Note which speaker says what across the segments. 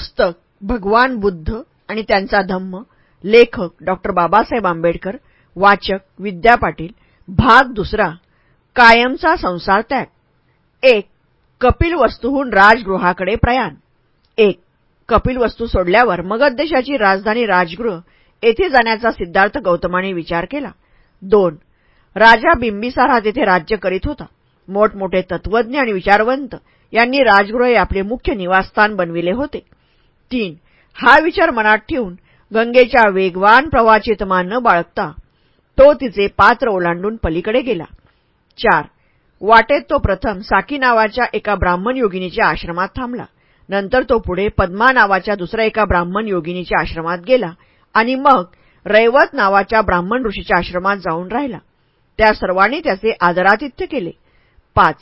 Speaker 1: पुस्तक भगवान बुद्ध आणि त्यांचा धम्म लेखक डॉक्टर बाबासाहेब आंबेडकर वाचक विद्या पाटील भाग दुसरा कायमचा संसार त्याग. एक कपिल वस्तूहून राजगृहाकडे प्रयाण. एक कपिल वस्तू सोडल्यावर मगध देशाची राजधानी राजगृह येथे जाण्याचा सिद्धार्थ गौतमाने विचार केला. दोन राजा बिंबिसार हा तेथे राज्य करीत होता. मोठमोठे तत्वज्ञ आणि विचारवंत यांनी राजगृह हे आपले मुख्य निवासस्थान बनविले होते. तीन. हा विचार मनात ठेवून गंगेच्या वेगवान प्रवाहाची तमान न बाळगता तो तिचे पात्र ओलांडून पलीकडे गेला. चार. वाटेत तो प्रथम साकी नावाच्या एका ब्राह्मण योगिनीच्या आश्रमात थांबला. नंतर तो पुढे पद्मा नावाच्या दुसऱ्या एका ब्राह्मण योगिनीच्या आश्रमात गेला आणि मग रैवत नावाच्या ब्राह्मण ऋषीच्या आश्रमात जाऊन राहिला. त्या सर्वांनी त्याचे आदरातिथ्य केले. पाच.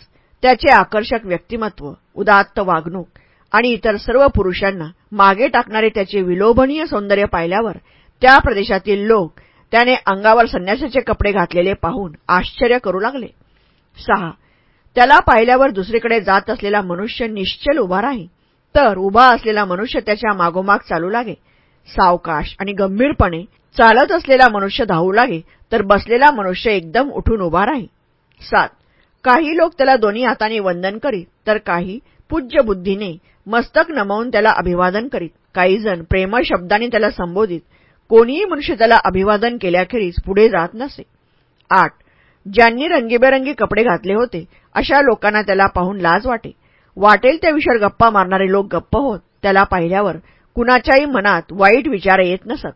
Speaker 1: त्याचे आकर्षक व्यक्तिमत्व उदात्त वागणूक आणि इतर सर्व पुरुषांना मागे टाकणारे त्याचे विलोभनीय सौंदर्य पाहिल्यावर त्या प्रदेशातील लोक त्याने अंगावर संन्यासाचे कपडे घातलेले पाहून आश्चर्य करू लागले. सहा त्याला पाहिल्यावर दुसरीकडे जात असलेला मनुष्य निश्चल उभा राही तर उभा असलेला मनुष्य त्याच्या मागोमाग चालू लागे. सावकाश आणि गंभीरपणे चालत असलेला मनुष्य धावू लागे तर बसलेला मनुष्य एकदम उठून उभा राही. सात काही लोक त्याला दोन्ही हाताने वंदन करीत तर काही पूज्य बुद्धीने मस्तक नमवून त्याला अभिवादन करीत. काही जण प्रेमळ शब्दाने त्याला संबोधित. कोणीही मनुष्य त्याला अभिवादन केल्याखेरीज पुढे जात नसे. आठ. ज्यांनी रंगीबेरंगी कपडे घातले होते अशा लोकांना त्याला पाहून लाज वाटे. वाटेल त्याविषयी गप्पा मारणारे लोक गप्प होत त्याला पाहिल्यावर कुणाच्याही मनात वाईट विचार येत नसत.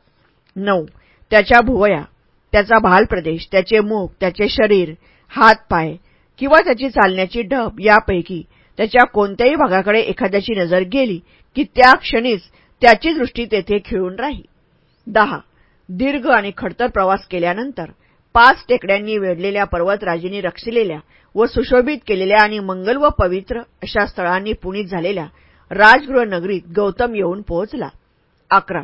Speaker 1: नऊ. त्याच्या भुवया त्याचा भाल प्रदेश त्याचे मुख त्याचे शरीर हात पाय किंवा त्याची चालण्याची ढब यापैकी त्याच्या कोणत्याही भागाकडे एखाद्याची नजर गेली की त्या क्षणीच त्याची दृष्टी तेथे खिळून राही दहा. दीर्घ आणि खडतर प्रवास केल्यानंतर पाच टेकड्यांनी वेढलेल्या पर्वतराजींनी रक्षिलेल्या व सुशोभित केलेल्या आणि मंगल व पवित्र अशा स्थळांनी पुणित झालेल्या राजगृह नगरीत गौतम येऊन पोहोचला. अकरा.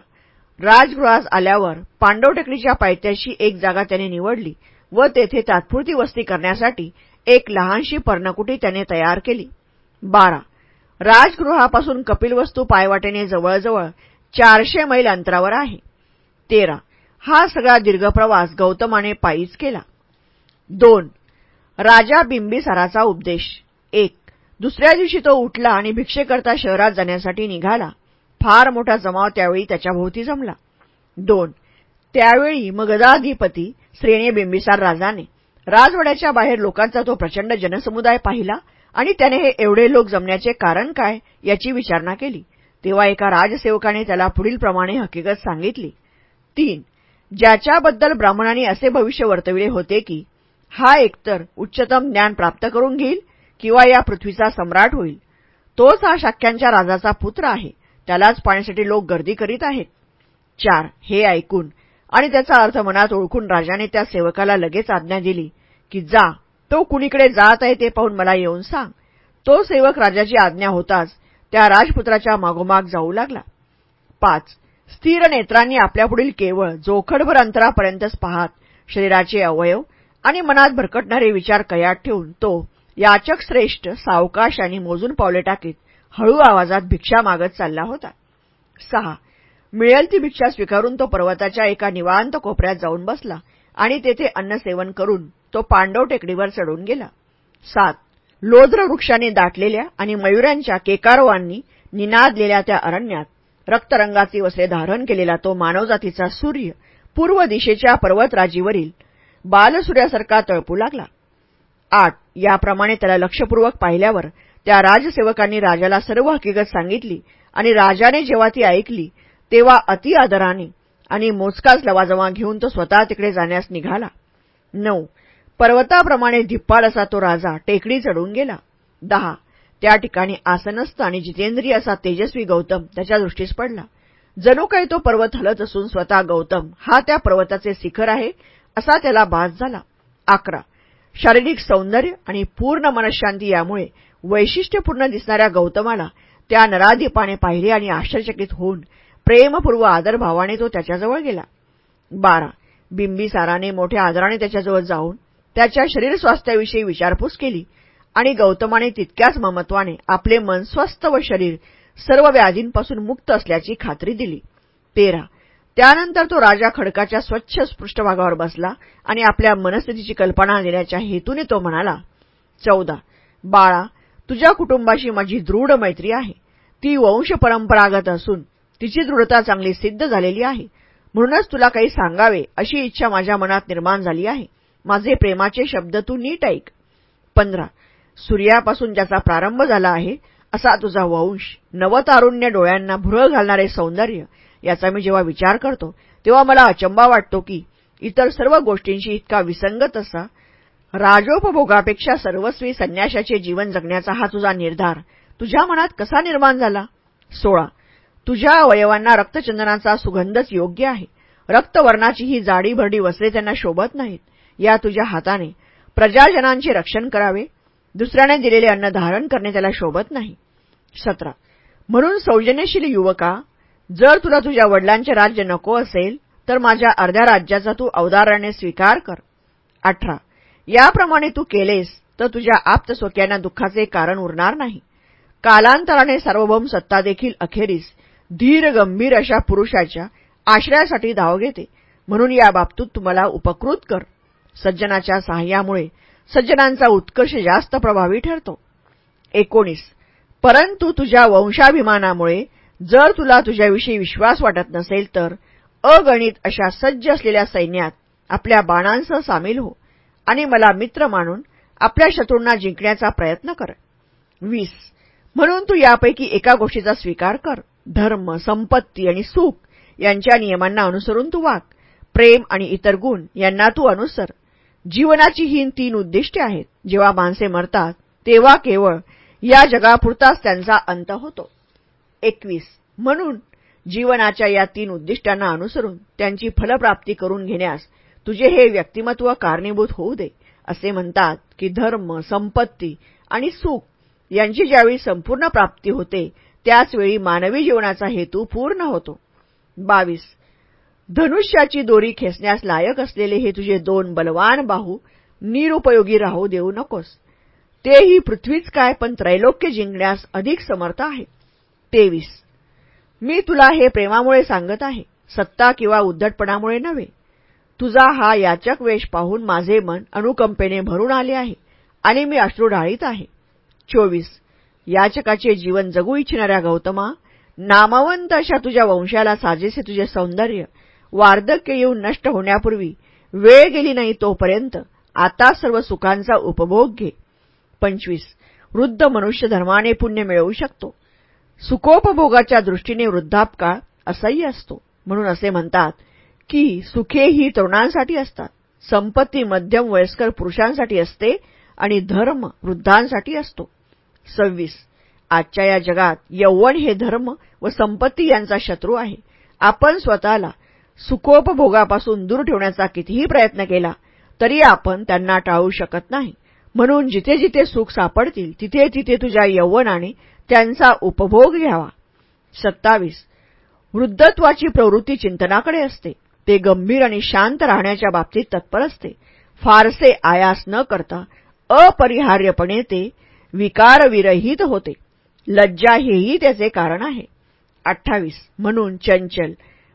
Speaker 1: राजगृहास आल्यावर पांडव टेकडीच्या पायथ्याशी एक जागा त्याने निवडली व तेथे तात्पुरती वस्ती करण्यासाठी एक लहानशी पर्णकुटी त्याने तयार केली. बारा. राजगृहापासून कपिलवस्तू पायवाटेने जवळजवळ चारशे मैल अंतरावर आहे. तेरा. हा सगळा दीर्घ प्रवास गौतमाने पायीच केला. दोन. राजा बिंबिसाराचा उपदेश. एक. दुसऱ्या दिवशी तो उठला आणि भिक्षेकरता शहरात जाण्यासाठी निघाला. फार मोठा जमाव त्यावेळी त्याच्याभोवती जमला. दोन. त्यावेळी मगधाधिपती श्रेणी बिंबिसार राजाने. राजवाड्याच्या बाहेर लोकांचा तो प्रचंड जनसमुदाय पाहिला. आणि त्याने हे एवढे लोक जमण्याचे कारण काय याची विचारणा केली. तेव्हा एका राजसेवकाने त्याला पुढीलप्रमाणे हकीकत सांगितली. तीन ज्याच्याबद्दल ब्राह्मणांनी असे भविष्य वर्तविले होते की हा एकतर उच्चतम ज्ञान प्राप्त करून घेईल किंवा या पृथ्वीचा सम्राट होईल. तोच हा शाक्यांच्या राजाचा पुत्र आहे. त्यालाच पाण्यासाठी लोक गर्दी करीत आहेत. चार हे ऐकून आणि त्याचा अर्थ मनात ओळखून राजाने त्या सेवकाला लगेच आज्ञा दिली की जा तो कुणीकडे जात आहे ते पाहून मला येऊन सांग. तो सेवक राजाची आज्ञा होताच त्या राजपुत्राच्या मागोमाग जाऊ लागला. पाच. स्थिर नेत्रांनी आपल्यापुढील केवळ जोखडभर अंतरापर्यंतच पाहत शरीराचे अवयव आणि मनात भरकटणारे विचार कयात ठेवून तो याचक श्रेष्ठ सावकाश आणि मोजून पावले टाकीत हळू आवाजात भिक्षा मागत चालला होता. सहा. मिळेल ती भिक्षा स्वीकारून तो पर्वताच्या एका निवांत कोपऱ्यात जाऊन बसला आणि तेथे अन्नसेवन करून तो पांडव टेकडीवर चढून गेला. सात. लोद्र वृक्षाने दाटलेल्या आणि मयुरांच्या केकारवांनी निनादलेल्या त्या अरण्यात रक्तरंगाचे वस्त्रे धारण केलेला तो मानवजातीचा सूर्य पूर्व दिशेच्या पर्वतराजीवरील बालसूर्यासारखा तळपू लागला. आठ. याप्रमाणे त्याला लक्षपूर्वक पाहिल्यावर त्या राजसेवकांनी राजाला सर्व हकीकत सांगितली आणि राजाने जेव्हा ती ऐकली तेव्हा अति आदराने आणि मोजकाच लवाजमा घेऊन तो स्वतः तिकडे जाण्यास निघाला. नऊ. पर्वताप्रमाणे धिप्पाड असा तो राजा टेकडी चढून गेला. दहा. त्या ठिकाणी आसनस्थ आणि जितेंद्रिय असा तेजस्वी गौतम त्याच्या दृष्टीस पडला. जणू काही तो पर्वत हलत असून स्वतः गौतम हा त्या पर्वताचे शिखर आहे असा त्याला भास झाला. अकरा. शारीरिक सौंदर्य आणि पूर्ण मनशांती यामुळे वैशिष्ट्यपूर्ण दिसणाऱ्या गौतमाला त्या नराधीपाने पाहिले आणि आश्चर्यचकित होऊन प्रेमपूर्व आदरभावाने तो त्याच्याजवळ गेला. बारा. बिंबिसाराने मोठ्या आदराने त्याच्याजवळ जाऊन त्याच्या शरीर स्वास्थ्याविषयी विचारपूस केली आणि गौतमाने तितक्याच ममत्वाने आपले मन स्वस्थ व शरीर सर्व व्याधींपासून मुक्त असल्याची खात्री दिली. तेरा. त्यानंतर तो राजा खडकाच्या स्वच्छ पृष्ठभागावर बसला आणि आपल्या मनस्थितीची कल्पना देण्याच्या हेतूने तो म्हणाला चौदा. बाळा तुझ्या कुटुंबाशी माझी दृढ मैत्री आहे. ती वंश परंपरागत असून तिची दृढता चांगली सिद्ध झालेली आहे. म्हणूनच तुला काही सांगावे अशी इच्छा माझ्या मनात निर्माण झाली आहे. माझे प्रेमाचे शब्द तू नीट ऐक. पंधरा. सूर्यापासून ज्याचा प्रारंभ झाला आहे असा तुझा वंश नवतारुण्य डोळ्यांना भुरळ घालणारे सौंदर्य याचा मी जेव्हा विचार करतो तेव्हा मला अचंबा वाटतो की इतर सर्व गोष्टींशी इतका विसंगत असा राजोपभोगापेक्षा सर्वस्वी संन्याशाचे जीवन जगण्याचा हा तुझा निर्धार तुझ्या मनात कसा निर्माण झाला? सोळा. तुझ्या अवयवांना रक्तचंदनाचा सुगंधच योग्य आहे. रक्तवर्णाची ही जाडी भरडी वस्त्रे त्यांना शोभत नाहीत. या तुझ्या हाताने प्रजाजनांचे रक्षण करावे. दुसऱ्याने दिलेले अन्न धारण करणे त्याला शोभत नाही. सतरा. म्हणून सौजन्यशील युवका जर तुला तुझ्या वडिलांचे राज्य नको असेल तर माझ्या अर्ध्या राज्याचा तू अवदाराने स्वीकार कर. अठरा. याप्रमाणे तू केलेस तर तुझ्या आप्त स्वक्यांना दुःखाचे कारण उरणार नाही. कालांतराने सार्वभौम सत्ता देखील अखेरीस धीर गंभीर अशा पुरुषाच्या आश्रयासाठी धाव घेते. म्हणून या बाबतीत तुम्हाला उपकृत कर. सज्जनाच्या सहाय्यामुळे सज्जनांचा उत्कर्ष जास्त प्रभावी ठरतो. एकोणीस. परंतु तुझ्या वंशाभिमानामुळे जर तुला तुझ्याविषयी विश्वास वाटत नसेल तर अगणित अशा सज्ज असलेल्या सैन्यात आपल्या बाणांसह सामील हो आणि मला मित्र मानून आपल्या शत्रूंना जिंकण्याचा प्रयत्न कर. वीस. म्हणून तू यापैकी एका गोष्टीचा स्वीकार कर. धर्म संपत्ती आणि सुख यांच्या नियमांना अनुसरून तू वाग. प्रेम आणि इतर गुण यांना तू अनुसर. जीवनाची ही तीन उद्दिष्टे आहेत. जेव्हा माणसे मरतात तेव्हा केवळ या जगापुरताच त्यांचा अंत होतो. एकवीस. म्हणून जीवनाच्या या तीन उद्दिष्टांना अनुसरून त्यांची फलप्राप्ती करून घेण्यास तुझे हे व्यक्तिमत्व कारणीभूत होऊ दे असे म्हणतात की धर्म संपत्ती आणि सुख यांची ज्यावेळी संपूर्ण प्राप्ती होते त्याचवेळी मानवी जीवनाचा हेतू पूर्ण होतो. बावीस. धनुष्याची दोरी खेचण्यास लायक असलेले हे तुझे दोन बलवान बाहू निरुपयोगी राहू देऊ नकोस. तेही पृथ्वीच काय पण त्रैलोक्य जिंकण्यास अधिक समर्थ आहे. तेवीस. मी तुला हे प्रेमामुळे सांगत आहे. सत्ता किंवा उद्धटपणामुळे नव्हे. तुझा हा याचक वेश पाहून माझे मन अनुकंपेने भरून आले आहे आणि मी अश्रू ढाळीत आहे. चोवीस. याचकाचे जीवन जगू इच्छिणाऱ्या गौतमा नामवंत अशा तुझ्या वंशाला साजेसे तुझे सौंदर्य वार्धक्य येऊन नष्ट होण्यापूर्वी वेळ गेली नाही तोपर्यंत आता सर्व सुखांचा उपभोग घे. पंचवीस. वृद्ध मनुष्य धर्माने पुण्य मिळवू शकतो. सुखोपभोगाच्या दृष्टीने वृद्धापकाळ असह्य असतो. म्हणून असे म्हणतात की सुखे ही तरुणांसाठी असतात. संपत्ती मध्यम वयस्कर पुरुषांसाठी असते आणि धर्म वृद्धांसाठी असतो. सव्वीस. आजच्या या जगात यौवन हे धर्म व संपत्ती यांचा शत्रू आहे. आपण स्वतःला सुखोपभोगापासून दूर ठेवण्याचा कितीही प्रयत्न केला तरी आपण त्यांना टाळू शकत नाही. म्हणून जिथे जिथे सुख सापडतील तिथे तिथे तुझ्या यौवनाने त्यांचा उपभोग घ्यावा. सत्तावीस. वृद्धत्वाची प्रवृत्ती चिंतनाकडे असते. ते गंभीर आणि शांत राहण्याच्या बाबतीत तत्पर असते. फारसे आयास न करता अपरिहार्यपणे ते विकारविरहित होते. लज्जा हेही त्याचे कारण आहे. अठ्ठावीस. म्हणून चंचल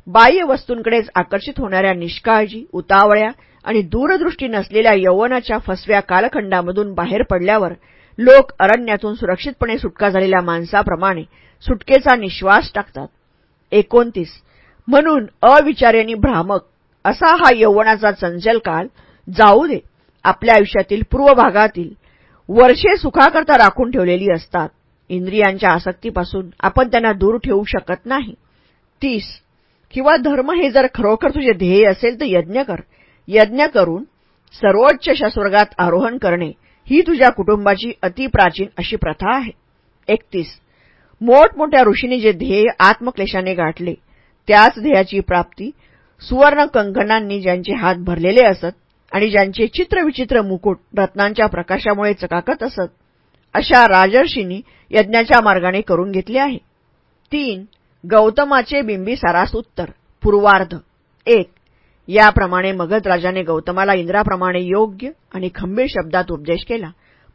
Speaker 1: बाह्य वस्तूंकडेच आकर्षित होणाऱ्या निष्काळजी उतावळ्या आणि दूरदृष्टी नसलेल्या यवनाच्या फसव्या कालखंडामधून बाहेर पडल्यावर लोक अरण्यातून सुरक्षितपणे सुटका झालेल्या माणसाप्रमाणे सुटकेचा निश्वास टाकतात. एकोणतीस. म्हणून अविचार्यानी भ्रामक असा हा यवनाचा चंचल काल जाऊ दे. आपल्या आयुष्यातील पूर्व भागातील वर्षे सुखाकरता राखून ठेवलेली असतात. इंद्रियांच्या आसक्तीपासून आपण त्यांना दूर ठेवू शकत नाही. तीस. किंवा धर्म हे जर खरोखर तुझे ध्येय असेल तर यज्ञ कर. यज्ञ करून सर्वोच्च शस्वर्गात आरोहण करणे ही तुझ्या कुटुंबाची अतिप्राचीन अशी प्रथा आहे. एकतीस. मोठमोठ्या ऋषींनी जे ध्येय आत्मक्लेशाने गाठले त्याच ध्येयाची प्राप्ती सुवर्ण कंकणांनी ज्यांचे हात भरलेले असत आणि ज्यांचे चित्रविचित्र मुकुट रत्नांच्या प्रकाशामुळे चकाकत असत अशा राजर्षींनी यज्ञाच्या मार्गाने करून घेतले आहे. तीन. गौतमाचे बिंबीसारास उत्तर पूर्वार्ध. एक याप्रमाणे मगध राजाने गौतमाला इंद्राप्रमाणे योग्य आणि खंबीर शब्दात उपदेश केला.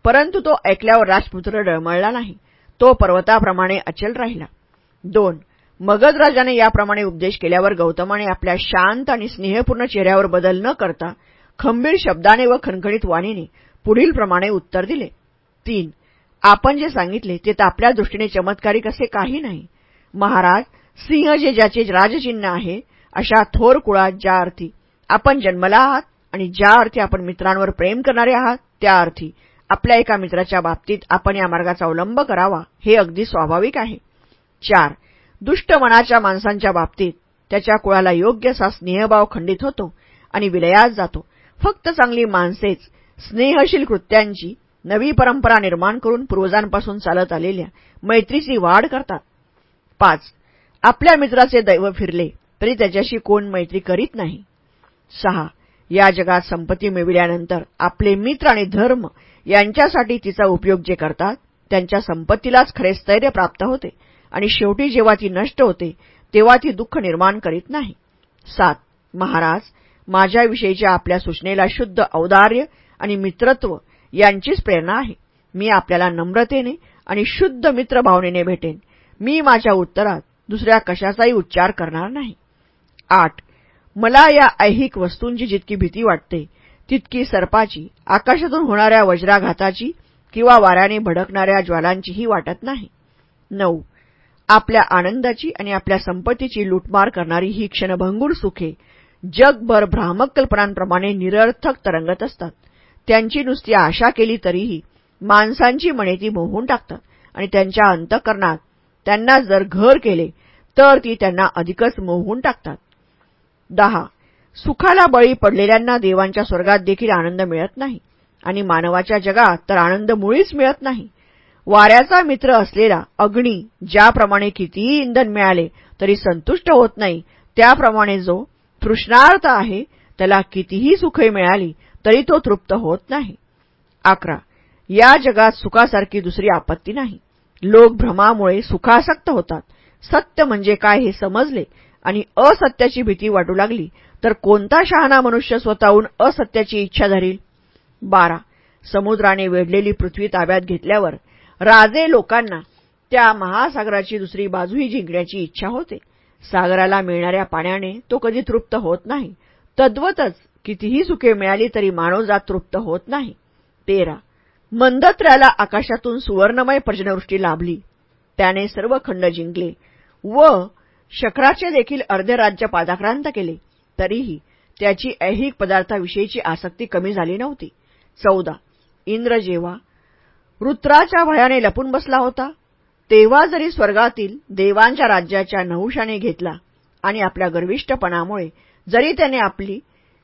Speaker 1: परंतु तो ऐकल्यावर राजपुत्र डळमळला नाही. तो पर्वताप्रमाणे अचल राहिला. दोन मगध राजाने याप्रमाणे उपदेश केल्यावर गौतमाने आपल्या शांत आणि स्नेहपूर्ण चेहऱ्यावर बदल न करता खंबीर शब्दाने व खणखणीत वाणीने पुढील प्रमाणे उत्तर दिले. तीन आपण जे सांगितले ते आपल्या दृष्टीने चमत्कारिक असे काही नाही. महाराज सिंह जे ज्याचे राजचिन्ह आहे अशा थोर कुळात ज्या अर्थी आपण जन्मला आहात आणि ज्या अर्थी आपण मित्रांवर प्रेम करणारे आहात त्या अर्थी आपल्या एका मित्राच्या बाबतीत आपण या मार्गाचा अवलंब करावा हे अगदी स्वाभाविक आहे. चार दुष्ट मनाच्या माणसांच्या बाबतीत त्याच्या कुळाला योग्य असा स्नेहभाव खंडित होतो आणि विलयात जातो. फक्त चांगली माणसेच स्नेहशील कृत्यांची नवी परंपरा निर्माण करून पूर्वजांपासून चालत आलेल्या मैत्रीची वाढ करतात. पाच. आपल्या मित्राचे दैव फिरले तरी त्याच्याशी कोण मैत्री करीत नाही. सहा. या जगात संपत्ती मिळविल्यानंतर आपले मित्र आणि धर्म यांच्यासाठी तिचा उपयोग जे करतात त्यांच्या संपत्तीलाच खरे स्थैर्य प्राप्त होते आणि शेवटी जेव्हा ती नष्ट होते तेव्हा ती दुःख निर्माण करीत नाही. सात. महाराज माझ्याविषयीच्या आपल्या सूचनेला शुद्ध औदार्य आणि मित्रत्व यांचीच प्रेरणा आहे. मी आपल्याला नम्रतेने आणि शुद्ध मित्रभावनेने भेटेन. मी माझ्या उत्तरात दुसऱ्या कशाचाही उच्चार करणार नाही. आठ. मला या ऐहिक वस्तूंची जितकी भीती वाटते तितकी सर्पाची आकाशातून होणाऱ्या वज्राघाताची किंवा वाऱ्याने भडकणाऱ्या ज्वालांचीही वाटत नाही. नऊ. आपल्या आनंदाची आणि आपल्या संपत्तीची लुटमार करणारी ही क्षणभंगूर सुखे जगभर भ्रामक कल्पनांप्रमाणे निरर्थक तरंगत असतात. त्यांची नुसती आशा केली तरीही माणसांची मने ती मोहून टाकतात आणि त्यांच्या अंतकरणात त्यांना जर घर केले तर ती त्यांना अधिकच मोहून टाकतात. दहा. सुखाला बळी पडलेल्यांना देवांच्या स्वर्गात देखील आनंद मिळत नाही. आणि मानवाच्या जगात तर आनंद मुळीच मिळत नाही. वाऱ्याचा मित्र असलेला अग्नी ज्याप्रमाणे कितीही इंधन मिळाले तरी संतुष्ट होत नाही त्याप्रमाणे जो तृष्णार्थ आहे त्याला कितीही सुखे मिळाली तरी तो तृप्त होत नाही. अकरा. या जगात सुखासारखी दुसरी आपत्ती नाही. लोक भ्रमामुळे सुखासक्त होतात. सत्य म्हणजे काय हे समजले आणि असत्याची भीती वाटू लागली तर कोणता शहाणा मनुष्य स्वतःहून असत्याची इच्छा धरील? बारा. समुद्राने वेढलेली पृथ्वी ताब्यात घेतल्यावर राजे लोकांना त्या महासागराची दुसरी बाजूही जिंकण्याची इच्छा होते. सागराला मिळणाऱ्या पाण्याने तो कधी तृप्त होत नाही. तद्वतच कितीही सुखे मिळाली तरी मानवजात तृप्त होत नाही. तेरा. मंदत्र्याला आकाशातून सुवर्णमय पर्जनवृष्टी लाभली. त्याने सर्व खंड जिंकले व शक्राचे देखील अर्धे राज्य पादाक्रांत केले. तरीही त्याची ऐहिक पदार्थाविषयीची आसक्ती कमी झाली नव्हती. चौदा. इंद्र जेव्हा वृत्राच्या भयाने लपून बसला होता तेव्हा जरी स्वर्गातील देवांच्या राज्याच्या नहुषाने घेतला आणि आपल्या गर्विष्ठपणामुळे जरी त्याने आपली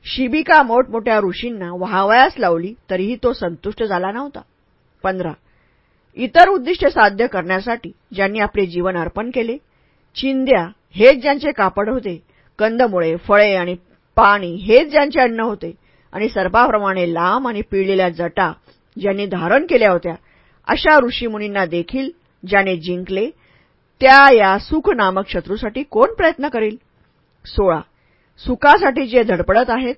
Speaker 1: शिबिका मोठमोठ्या ऋषींना व्हावयास लावली तरीही तो संतुष्ट झाला नव्हता. पंधरा. इतर उद्दिष्ट साध्य करण्यासाठी ज्यांनी आपले जीवन अर्पण केले चिंद्या हेच ज्यांचे कापड होते कंदमुळे फळे आणि पाणी हेच ज्यांचे अन्न होते आणि सर्पाप्रमाणे लांब आणि पिळलेल्या जटा ज्यांनी धारण केल्या होत्या अशा ऋषीमुनींना देखील ज्याने जिंकले त्या या सुख नामक शत्रूसाठी कोण प्रयत्न करेल? सोळा. सुखासाठी जे धडपडत आहेत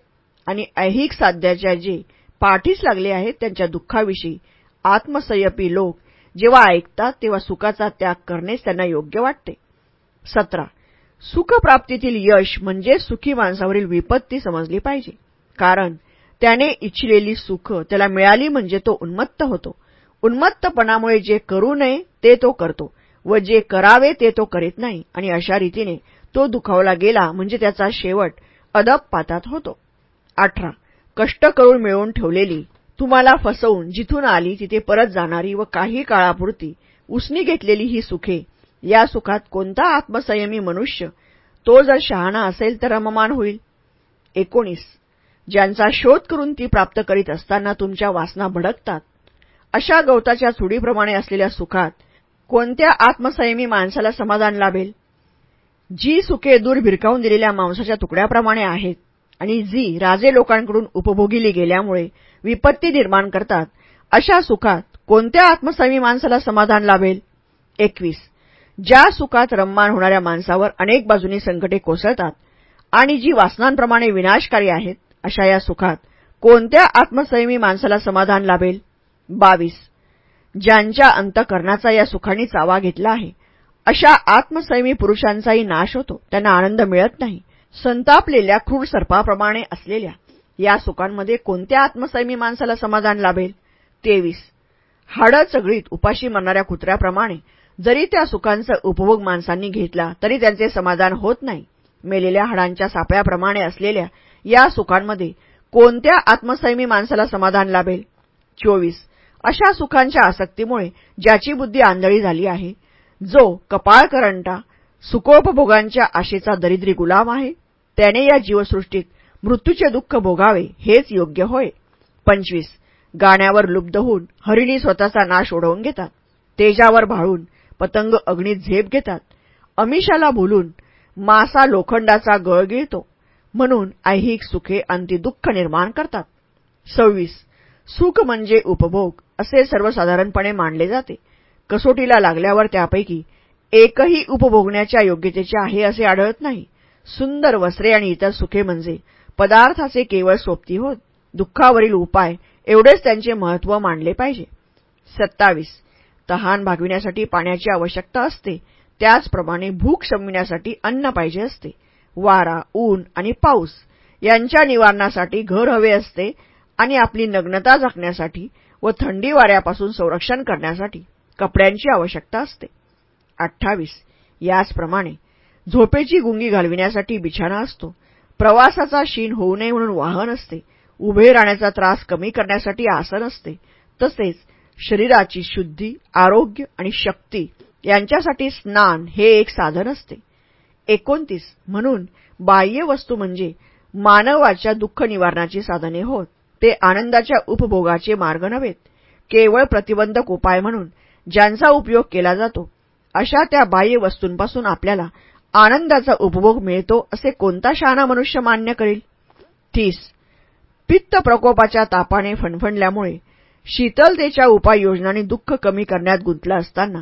Speaker 1: आणि ऐहिक साध्याच्या जे पाठीस लागले आहेत त्यांच्या दुःखाविषयी आत्मसंयपी लोक जेव्हा ऐकतात तेव्हा सुखाचा त्याग करणेच त्यांना योग्य वाटते. सतरा. सुखप्राप्तीतील यश म्हणजे सुखी माणसावरील विपत्ती समजली पाहिजे. कारण त्याने इच्छिलेली सुख त्याला मिळाली म्हणजे तो उन्मत्त होतो. उन्मत्तपणामुळे जे करू नये ते तो करतो व जे करावे ते तो करीत नाही. आणि अशा रीतीने तो दुखावला गेला म्हणजे त्याचा शेवट अदपपातात होतो. अठरा. कष्ट करून मिळवून ठेवलेली तुम्हाला फसवून जिथून आली तिथे परत जाणारी व काही काळापुरती उसनी घेतलेली ही सुखे या सुखात कोणता आत्मसंयमी मनुष्य? तो जर शहाणा असेल तर रममान होईल. एकोणीस. ज्यांचा शोध करून ती प्राप्त करीत असताना तुमच्या वासना भडकतात. अशा गवताच्या चुडीप्रमाणे असलेल्या सुखात कोणत्या आत्मसंयमी माणसाला समाधान लाभेल? जी सुखे दूर भिरकावून दिलेल्या मांसाच्या तुकड्याप्रमाणे आहेत आणि जी राजे लोकांकडून उपभोगिली गेल्यामुळे विपत्ती निर्माण करतात अशा सुखात कोणत्या आत्मसंयमी माणसाला समाधान लाभेल? एकवीस. ज्या सुखात रममान होणाऱ्या माणसावर अनेक बाजूनी संकटे कोसळतात आणि जी वासनांप्रमाणे विनाशकारी आहेत अशा या सुखात कोणत्या आत्मसंयमी माणसाला समाधान लाभेल? बावीस. ज्यांच्या अंतकरणाचा या सुखांनी चावा घेतला आहे अशा आत्मसैमी पुरुषांचाही नाश होतो. त्यांना आनंद मिळत नाही. संतापलेल्या क्रूर सर्पाप्रमाणे असलेल्या या सुखांमध्ये कोणत्या आत्मसैमी माणसाला समाधान लाभेल? तेवीस. हाडं चगळीत उपाशी मरणाऱ्या कुत्र्याप्रमाणे जरी त्या सुखांचा उपभोग माणसांनी घेतला तरी त्यांचे समाधान होत नाही. मेलेल्या हाडांच्या सापळ्याप्रमाणे असलेल्या या सुखांमध्ये कोणत्या आत्मसैमी माणसाला समाधान लाभेल? चोवीस. अशा सुखांच्या आसक्तीमुळे ज्याची बुद्धी आंधळी झाली आहे जो कपाळकरंटा सुखोपभोगांच्या आशेचा दरिद्री गुलाम आहे त्याने या जीवसृष्टीत मृत्यूचे दुःख भोगावे हेच योग्य होय. पंचवीस. गाण्यावर लुब्ध होऊन हरिणी स्वतःचा नाश ओढवून घेतात. तेजावर भाळून पतंग अग्नीत झेप घेतात. अमिषाला भुलून मासा लोखंडाचा गळ गिळतो. म्हणून ऐहिक सुखे अंती दुःख निर्माण करतात. सव्वीस. सुख म्हणजे उपभोग असे सर्वसाधारणपणे मानले जाते. कसोटीला लागल्यावर त्यापैकी एकही उपभोगण्याच्या योग्यतेचे आहे असे आढळत नाही. सुंदर वस्त्रे आणि इतर सुखे म्हणजे पदार्थाचे केवळ सोबती होत दुःखावरील उपाय एवढेच त्यांचे महत्त्व मानले पाहिजे. सत्तावीस. तहान भागविण्यासाठी पाण्याची आवश्यकता असते. त्याचप्रमाणे भूक शमविण्यासाठी अन्न पाहिजे असते. वारा ऊन आणि पाऊस यांच्या निवारणासाठी घर हवे असते आणि आपली नग्नता झाकण्यासाठी व थंडी वाऱ्यापासून संरक्षण करण्यासाठी. कपड्यांची आवश्यकता असते. अठ्ठावीस. याचप्रमाणे झोपेची गुंगी घालविण्यासाठी बिछाणा असतो. प्रवासाचा शीन होऊ नये म्हणून वाहन असते. उभे राहण्याचा त्रास कमी करण्यासाठी आसन असते. तसेच शरीराची शुद्धी आरोग्य आणि शक्ती यांच्यासाठी स्नान हे एक साधन असते. एकोणतीस. म्हणून बाह्य वस्तू म्हणजे मानवाच्या दुःख निवारणाची साधने होत. ते आनंदाच्या उपभोगाचे मार्ग नव्हेत केवळ प्रतिबंधक उपाय म्हणून ज्यांचा उपयोग केला जातो अशा त्या बाह्य वस्तूंपासून आपल्याला आनंदाचा उपभोग मिळतो असे कोणता शहाणा मनुष्य मान्य करेल? तीस. पित्त प्रकोपाच्या तापाने फणफणल्यामुळे शीतलतेच्या उपाययोजनांनी दुःख कमी करण्यात गुंतला असताना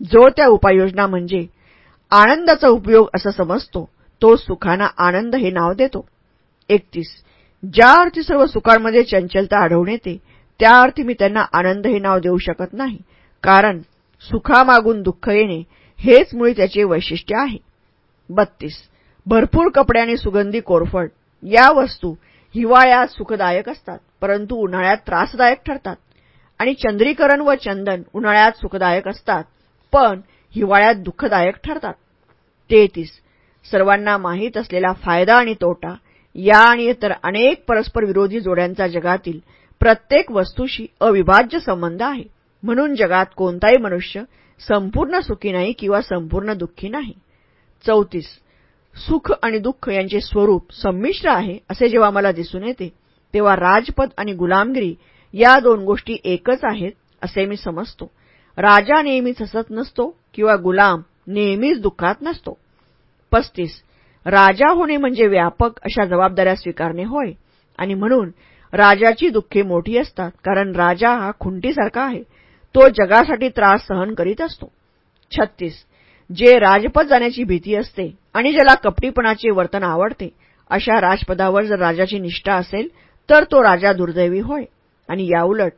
Speaker 1: जो त्या उपाययोजना म्हणजे आनंदाचा उपयोग असं समजतो तो सुखांना आनंद हे नाव देतो. एकतीस. ज्या अर्थी सर्व सुखांमध्ये चंचलता आढळून येते त्या अर्थी मी त्यांना आनंद हे नाव देऊ शकत नाही. कारण सुखामागून दुःख येणे हेच मुळी त्याचे वैशिष्ट्य आहे. बत्तीस. भरपूर कपडे आणि सुगंधी कोरफड या वस्तू हिवाळ्यात सुखदायक असतात परंतु उन्हाळ्यात त्रासदायक ठरतात. आणि चंद्रीकरण व चंदन उन्हाळ्यात सुखदायक असतात पण हिवाळ्यात दुःखदायक ठरतात. तेहतीस. सर्वांना माहीत असलेला फायदा आणि तोटा या आणि इतर अनेक परस्पर विरोधी जोड्यांचा जगातील प्रत्येक वस्तूशी अविभाज्य संबंध आहे. म्हणून जगात कोणताही मनुष्य संपूर्ण सुखी नाही किंवा संपूर्ण दुःखी नाही. चौतीस. सुख आणि दुःख यांचे स्वरूप संमिश्र आहे असे जेव्हा मला दिसून येते तेव्हा राजपद आणि गुलामगिरी या दोन गोष्टी एकच आहेत असे मी समजतो. राजा नेहमीच हसत नसतो किंवा गुलाम नेहमीच दुःखात नसतो. पस्तीस. राजा होणे म्हणजे व्यापक अशा जबाबदाऱ्या स्वीकारणे होय. आणि म्हणून राजाची दुःखे मोठी असतात कारण राजा हा खुंटीसारखा आहे. तो जगासाठी त्रास सहन करीत असतो. छत्तीस. जे राजपद जाण्याची भीती असते आणि ज्याला कपटीपणाचे वर्तन आवडते अशा राजपदावर जर राजाची निष्ठा असेल तर तो राजा दुर्दैवी होय. आणि याउलट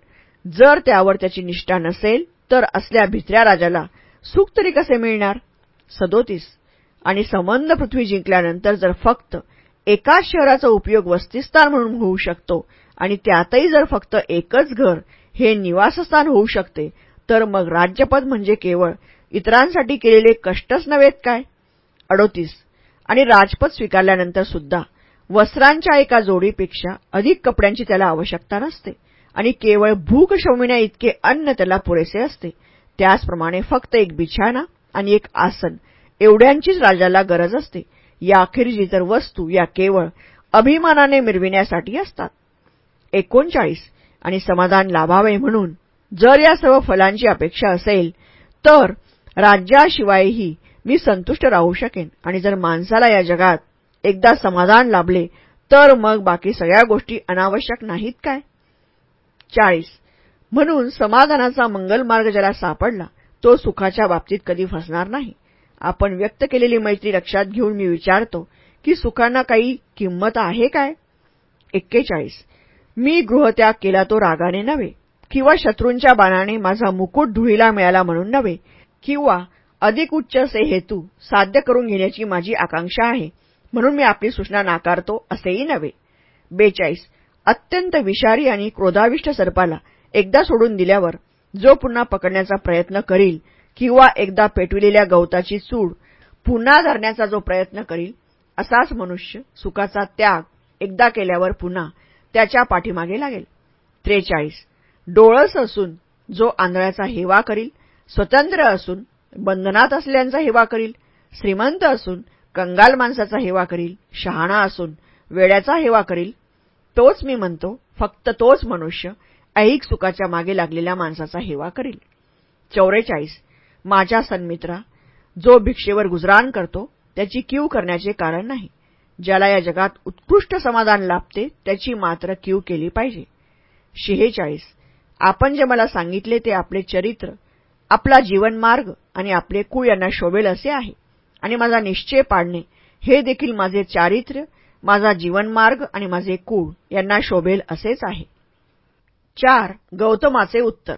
Speaker 1: जर त्यावर त्याची निष्ठा नसेल तर असल्या भित्र्या राजाला सुख तरी कसे मिळणार? सदोतीस. आणि संबंध पृथ्वी जिंकल्यानंतर जर फक्त एकाच शहराचा उपयोग वस्तीस्थान म्हणून होऊ शकतो आणि त्यातही जर फक्त एकच घर हे निवासस्थान होऊ शकते. तर मग राज्यपद म्हणजे केवळ इतरांसाठी केलेले कष्टच नव्हेत काय? अडोतीस. आणि राजपद स्वीकारल्यानंतर सुद्धा वस्त्रांच्या एका जोडीपेक्षा अधिक कपड्यांची त्याला आवश्यकता नसते. आणि केवळ भूक शमविण्या इतके अन्न त्याला पुरेसे असते. त्याचप्रमाणे फक्त एक बिछाना आणि एक आसन एवढ्यांचीच राजाला गरज असते. याखेरीज इतर वस्तू या केवळ अभिमानाने मिरविण्यासाठी असतात. एकोणचाळीस. आणि समाधान लाभावे म्हणून जर या सर्व फलांची अपेक्षा असेल तर राज्याशिवायही मी संतुष्ट राहू शकेन. आणि जर माणसाला या जगात एकदा समाधान लाभले तर मग बाकी सगळ्या गोष्टी अनावश्यक नाहीत काय? चाळीस. म्हणून समाधानाचा मंगलमार्ग ज्याला सापडला तो सुखाच्या बाबतीत कधी फसणार नाही. आपण व्यक्त केलेली मैत्री लक्षात घेऊन मी विचारतो की सुखांना काही किंमत आहे काय? एक्केचाळीस. मी गृहत्याग केला तो रागाने नव्हे किंवा शत्रूंच्या बाणाने माझा मुकुट धुळीला मिळाला म्हणून नव्हे किंवा अधिक उच्च असे हेतू साध्य करून घेण्याची माझी आकांक्षा आहे म्हणून मी आपली सूचना नाकारतो असेही नव्हे. बेचाळीस. अत्यंत विषारी आणि क्रोधाविष्ट सर्पाला एकदा सोडून दिल्यावर जो पुन्हा पकडण्याचा प्रयत्न करील किंवा एकदा पेटविलेल्या गवताची चूड पुन्हा धरण्याचा जो प्रयत्न करील असाच मनुष्य सुखाचा त्याग एकदा केल्यावर पुन्हा त्याच्या पाठीमागे लागेल. त्रेचाळीस. डोळस असून जो आंधळ्याचा हेवा करील स्वतंत्र असून बंधनात असल्यांचा हेवा करील श्रीमंत असून कंगाल माणसाचा हेवा करील शहाणा असून वेड्याचा हेवा करील तोच मी म्हणतो फक्त तोच मनुष्य ऐहिक सुखाच्या मागे लागलेल्या माणसाचा हेवा करील. चौवेचाळीस माझ्या सन्मित्रा जो भिक्षेवर गुजराण करतो त्याची कीव करण्याचे कारण नाही. ज्याला या जगात उत्कृष्ट समाधान लाभते त्याची मात्र कीव केली पाहिजे. शेहेचाळीस आपण जे मला सांगितले ते आपले चरित्र आपला जीवनमार्ग आणि आपले कुळ यांना शोभेल असे आहे. आणि माझा निश्चय पाडणे हे देखील माझे चारित्र्य माझा जीवनमार्ग आणि माझे कुळ यांना शोभेल असेच आहे. चार. गौतमाचे उत्तर.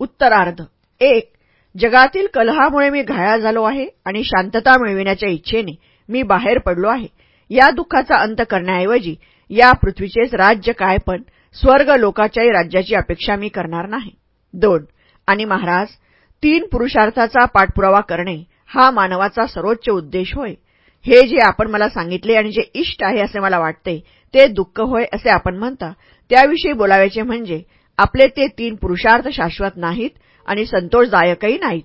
Speaker 1: उत्तरार्ध. एक. जगातील कलहामुळे मी घायाळ झालो आहे आणि शांतता मिळविण्याच्या इच्छेने मी बाहेर पडलो आहे. या दुःखाचा अंत करण्याऐवजी या पृथ्वीचेच राज्य काय पण स्वर्ग लोकाच्याही राज्याची अपेक्षा मी करणार नाही. दोन आणि महाराज तीन पुरुषार्थाचा पाठपुरावा करणे हा मानवाचा सर्वोच्च उद्देश होय. हे जे आपण मला सांगितले आणि जे इष्ट आहे असे मला वाटते ते दुःख होय असे आपण म्हणता. त्याविषयी बोलावायचे म्हणजे आपले ते तीन पुरुषार्थ शाश्वत नाहीत आणि संतोषदायकही नाहीत.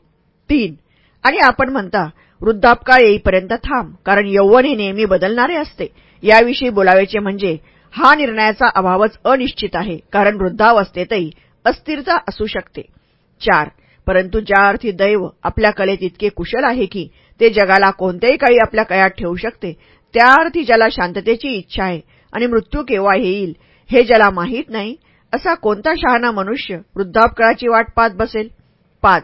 Speaker 1: तीन आणि आपण म्हणता वृद्धापकाळ येईपर्यंत थांब कारण यौवन हे नेहमी बदलणारे असते. याविषयी बोलावेचे म्हणजे हा निर्णयाचा अभावच अनिश्चित आहे कारण वृद्धावस्थेतही अस्थिरता असू शकते. चार परंतु ज्या अर्थी दैव आपल्या कलेत इतके कुशल आहे की ते जगाला कोणत्याही काळी आपल्या कयात ठेवू शकते त्या अर्थी ज्याला शांततेची इच्छा आहे आणि मृत्यू केव्हा येईल हे ज्याला माहीत नाही असा कोणता शहाणा मनुष्य वृद्धापकाळाची वाट पाहत बसेल? पाच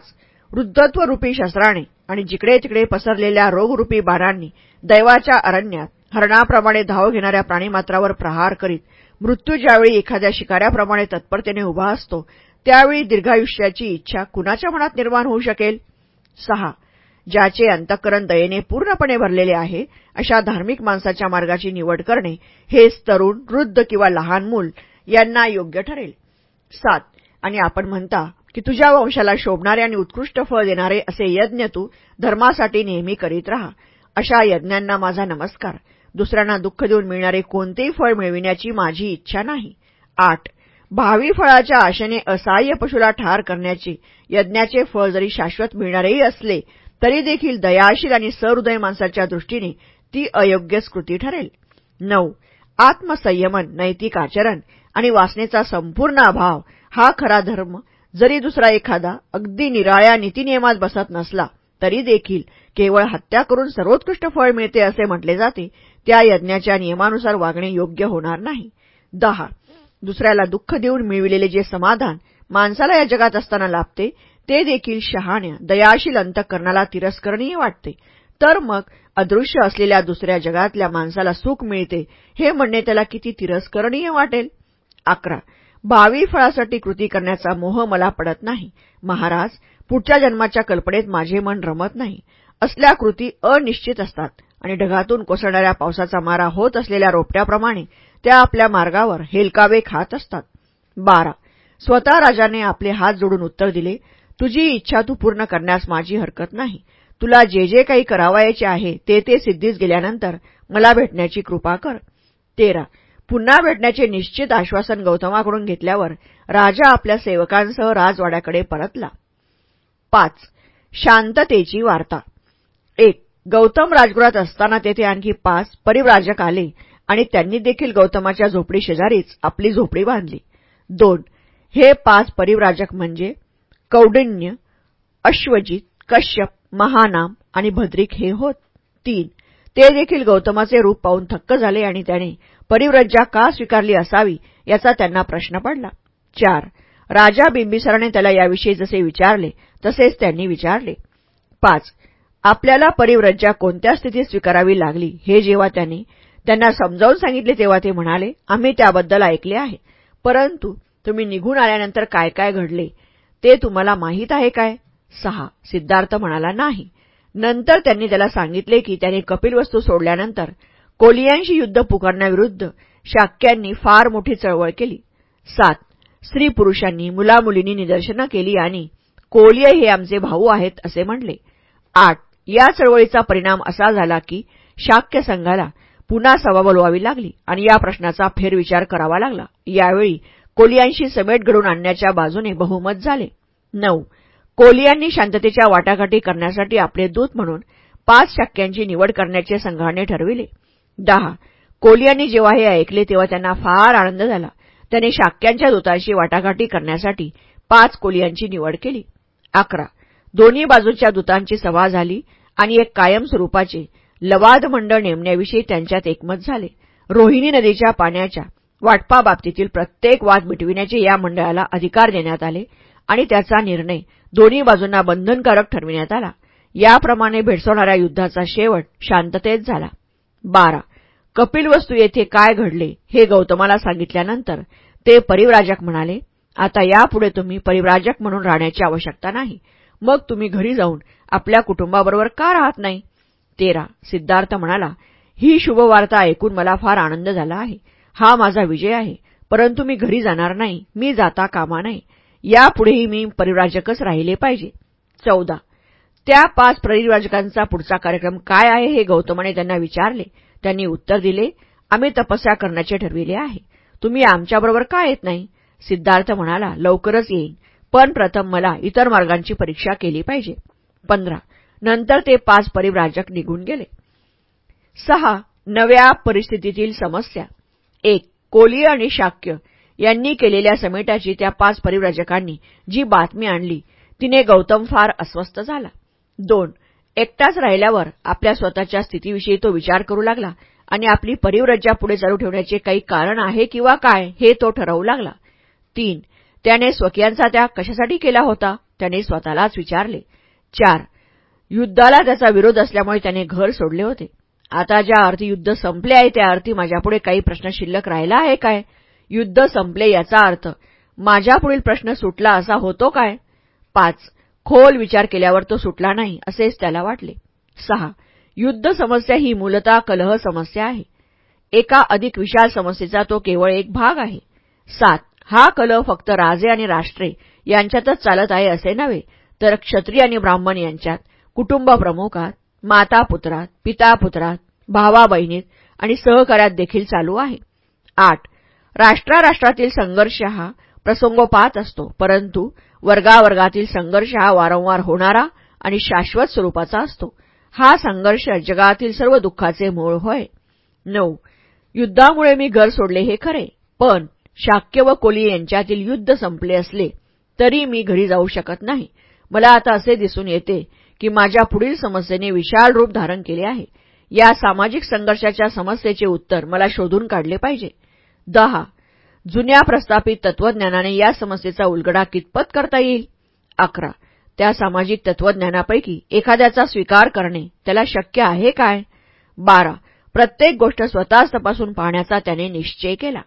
Speaker 1: वृद्धत्व रूपी शस्त्राने आणि जिकडे तिकडे पसरलेल्या रोगरूपी बाणांनी दैवाच्या अरण्यात हरणाप्रमाणे धाव घेणाऱ्या प्राणीमात्रावर प्रहार करीत मृत्यू ज्यावेळी एखाद्या शिकाऱ्याप्रमाणे तत्परतेने उभा असतो त्यावेळी दीर्घायुष्याची इच्छा कुणाच्या मनात निर्माण होऊ शकेल? सहा. ज्याचे अंतःकरण दयेने पूर्णपणे भरलेले आहे अशा धार्मिक माणसाच्या मार्गाची निवड करणे हेच तरुण वृद्ध किंवा लहान मूल यांना योग्य ठरेल. सात. आणि आपण म्हणता की तुझ्या वंशाला शोभणारे आणि उत्कृष्ट फळ देणारे असे यज्ञ तू धर्मासाठी नेहमी करीत राहा. अशा यज्ञांना माझा नमस्कार. दुसऱ्यांना दुःख देऊन मिळणारे कोणतेही फळ मिळविण्याची माझी इच्छा नाही. आठ. भावी फळाच्या आशेने असहाय्य पशुला ठार करण्याचे यज्ञाचे फळ जरी शाश्वत मिळणारेही असले तरी देखील दयाशील आणि सहृदय माणसाच्या दृष्टीने ती अयोग्य स्कृती ठरेल. नऊ. आत्मसंयमन नैतिक आचरण आणि वासनेचा संपूर्ण अभाव हा खरा धर्म जरी दुसरा एखादा अगदी निराळ्या नीतिनियमात बसत नसला तरी देखील केवळ हत्या करून सर्वोत्कृष्ट फळ मिळते असे म्हटले जाते त्या यज्ञाच्या नियमानुसार वागणे योग्य होणार नाही. दहा. दुसऱ्याला दुःख देऊन मिळविलेले जे समाधान माणसाला या जगात असताना लाभते ते देखील शहाण्या दयाशील अंतकरणाला तिरस्करणीय वाटते. तर मग अदृश्य असलेल्या दुसऱ्या जगातल्या माणसाला सुख मिळते हे म्हणणे त्याला किती तिरस्करणीय वाटेल? अकरा. भावी फळासाठी कृती करण्याचा मोह मला पडत नाही. महाराज पुढच्या जन्माच्या कल्पनेत माझे मन रमत नाही. असल्या कृती अनिश्चित असतात आणि ढगातून कोसळणाऱ्या पावसाचा मारा होत असलेल्या रोपट्याप्रमाणे त्या आपल्या मार्गावर हेलकावे खात असतात. बारा. स्वतः राजाने आपले हात जोडून उत्तर दिले तुझी इच्छा तू पूर्ण करण्यास माझी हरकत नाही. तुला जे जे काही करावायचे आहे ते ते सिद्धीस गेल्यानंतर मला भेटण्याची कृपा कर. तेरा. पुन्हा भेटण्याचे निश्चित आश्वासन गौतमाकडून घेतल्यावर राजा आपल्या सेवकांसह राजवाड्याकडे परतला. पाच. शांततेची वार्ता. एक. गौतम राजगुरात असताना तेथे आणखी पाच परिव्राजक आले आणि त्यांनी देखील गौतमाच्या झोपडी शेजारीच आपली झोपडी बांधली. दोन. हे पाच परिव्राजक म्हणजे कौडिन्य अश्वजित कश्यप महानाम आणि भद्रिक हे होत. तीन. ते देखील गौतमाचे रूप पाहून थक्क झाले आणि त्याने परिव्रज्जा का स्वीकारली असावी याचा त्यांना प्रश्न पडला. चार राजा बिंबिसाराने त्याला याविषयी जसे विचारले तसेच त्यांनी विचारले. पाच आपल्याला परिव्रज्जा कोणत्या स्थितीत स्वीकारावी लागली? हे जेव्हा त्यांनी त्यांना समजावून सांगितले तेव्हा ते म्हणाले आम्ही त्याबद्दल ऐकले आहे. परंतु तुम्ही निघून आल्यानंतर काय काय घडले? ते तुम्हाला माहीत आहे काय? सहा सिद्धार्थ म्हणाला नाही. नंतर त्यांनी त्याला सांगितले की त्याने कपिलवस्तू सोडल्यानंतर कोलियांशी युद्ध पुकारण्याविरुद्ध शाक्यांनी फार मोठी चळवळ केली. सात स्त्री पुरुषांनी मुलामुलींनी निदर्शनं केली आणि कोलिय हे आमचे भाऊ आहेत असे म्हणले. आठ या चळवळीचा परिणाम असा झाला की शाक्य संघाला पुन्हा सभा बोलवावी लागली आणि या प्रश्नाचा फेरविचार करावा लागला. यावेळी कोलियांशी समेट घडून आणण्याच्या बाजूने बहुमत झाले. नऊ कोलियांनी शांततेच्या वाटाघाटी करण्यासाठी आपले दूत म्हणून पाच शाक्यांची निवड करण्याचे संघाने ठरविले. दहा. कोलियांनी जेव्हा हे ऐकले तेव्हा त्यांना फार आनंद झाला. त्याने शाक्यांच्या दूतांशी वाटाघाटी करण्यासाठी पाच कोलियांची निवड केली. अकरा. दोन्ही बाजूच्या दूतांची सभा झाली आणि एक कायम स्वरूपाचे लवाद मंडळ नेमण्याविषयी त्यांच्यात एकमत झाले. रोहिणी नदीच्या पाण्याच्या वाटपाबाबतीतील प्रत्येक वाद मिटविण्याचे या मंडळाला अधिकार देण्यात आले आणि त्याचा निर्णय दोन्ही बाजूंना बंधनकारक ठरविण्यात आला. याप्रमाणे भेडसवणाऱ्या युद्धाचा शेवट शांततेत झाला. बारा. कपिलवस्तू येथे काय घडले हे गौतमाला सांगितल्यानंतर ते परिव्राजक म्हणाले आता यापुढे तुम्ही परिव्राजक म्हणून राहण्याची आवश्यकता नाही. मग तुम्ही घरी जाऊन आपल्या कुटुंबाबरोबर का राहत नाही? तेरा. सिद्धार्थ म्हणाला ही शुभवार्ता ऐकून मला फार आनंद झाला आहे. हा माझा विजय आहे. परंतु मी घरी जाणार नाही. मी जाता कामा नाही यापुढेही मी परिव्राजकच राहिले पाहिजे. चौदा. त्या पाच परिव्राजकांचा पुढचा कार्यक्रम काय आहे हे गौतमाने त्यांना विचारले. त्यांनी उत्तर दिले आम्ही तपस्या करण्याचे ठरविले आहे. तुम्ही आमच्याबरोबर का येत नाही? सिद्धार्थ म्हणाला लवकरच येईन पण प्रथम मला इतर मार्गांची परीक्षा केली पाहिजे. पंधरा. नंतर ते पाच परिव्राजक निघून गेले. सहा. नव्या परिस्थितीतील समस्या. एक. कोली आणि शाक्य यांनी केलेल्या समेटाची त्या पाच परिव्राजकांनी जी बातमी आणली तिने गौतम फार अस्वस्थ झाला. दोन एकटाच राहिल्यावर आपल्या स्वतःच्या स्थितीविषयी तो विचार करू लागला आणि आपली परिव्रज्जा पुढे चालू ठेवण्याचे काही कारण आहे किंवा काय हे तो ठरवू लागला. तीन त्याने स्वकीयांचा त्याग कशासाठी केला होता? त्याने स्वतःलाच विचारले. चार युद्धाला त्याचा विरोध असल्यामुळे त्याने घर सोडले होते. आता ज्या अर्थी युद्ध संपले आहे त्या अर्थी माझ्यापुढे काही प्रश्न शिल्लक राहिला आहे काय? युद्ध संपले याचा अर्थ माझ्यापुढील प्रश्न सुटला असा होतो काय? पाच खोल विचार केल्यावर तो सुटला नाही असेच त्याला वाटले. सहा. युद्ध समस्या ही मूलतः कलह समस्या आहे. एका अधिक विशाल समस्येचा तो केवळ एक भाग आहे. सात. हा कलह फक्त राजे आणि राष्ट्रे यांच्यातच चालत आहे असे नव्हे तर क्षत्रिय आणि ब्राह्मण यांच्यात कुटुंब प्रमुखात माता पुत्रात पिता पुत्रात भावा बहिणीत आणि सहकार्यात देखील चालू आहे. आठ. राष्ट्राराष्ट्रातील संघर्ष हा प्रसंगोपात असतो परंतु वर्गावर्गातील संघर्ष हा वारंवार होणारा आणि शाश्वत स्वरूपाचा असतो. हा संघर्ष जगातील सर्व दुःखाचे मूळ होय. नऊ. युद्धामुळे मी घर सोडले हे खरे पण शाक्य व कोली यांच्यातील युद्ध संपले असले तरी मी घरी जाऊ शकत नाही. मला आता असे दिसून येते की माझ्या पुढील समस्येने विशाल रूप धारण केले आहे. या सामाजिक संघर्षाच्या समस्येचे उत्तर मला शोधून काढले पाहिजे. दहा. जुन्या प्रस्थापित तत्वज्ञानाने या समस्येचा उलगडा कितपत करता येईल? अकरा. त्या सामाजिक तत्वज्ञानापैकी एखाद्याचा स्वीकार करणे त्याला शक्य आहे काय? बारा. प्रत्येक गोष्ट स्वतःच तपासून पाहण्याचा त्याने निश्चय केला.